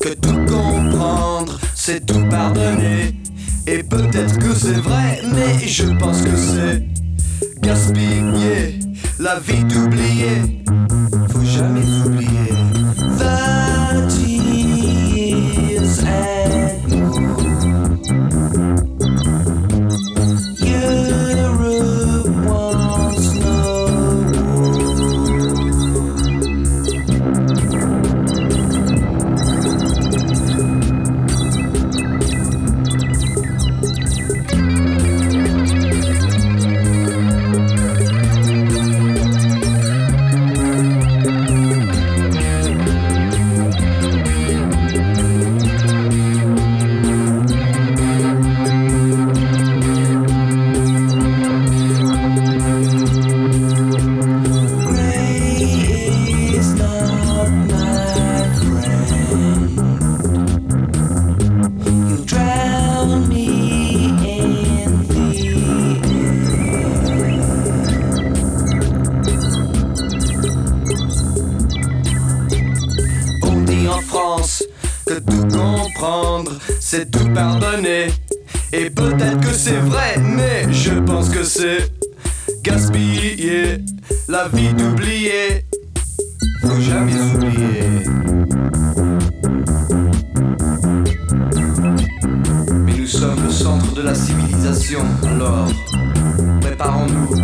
que tout comprendre, c'est tout pardonner. Et peut-être que c'est vrai, mais je pense que c'est gaspiller la vie d'oublier. Faut jamais oublier. Que tout comprendre, c'est tout pardonner. Et peut-être que c'est vrai, mais je pense que c'est gaspiller la vie d'oublier. Faut jamais oublier. Mais nous sommes le centre de la civilisation, alors préparons-nous.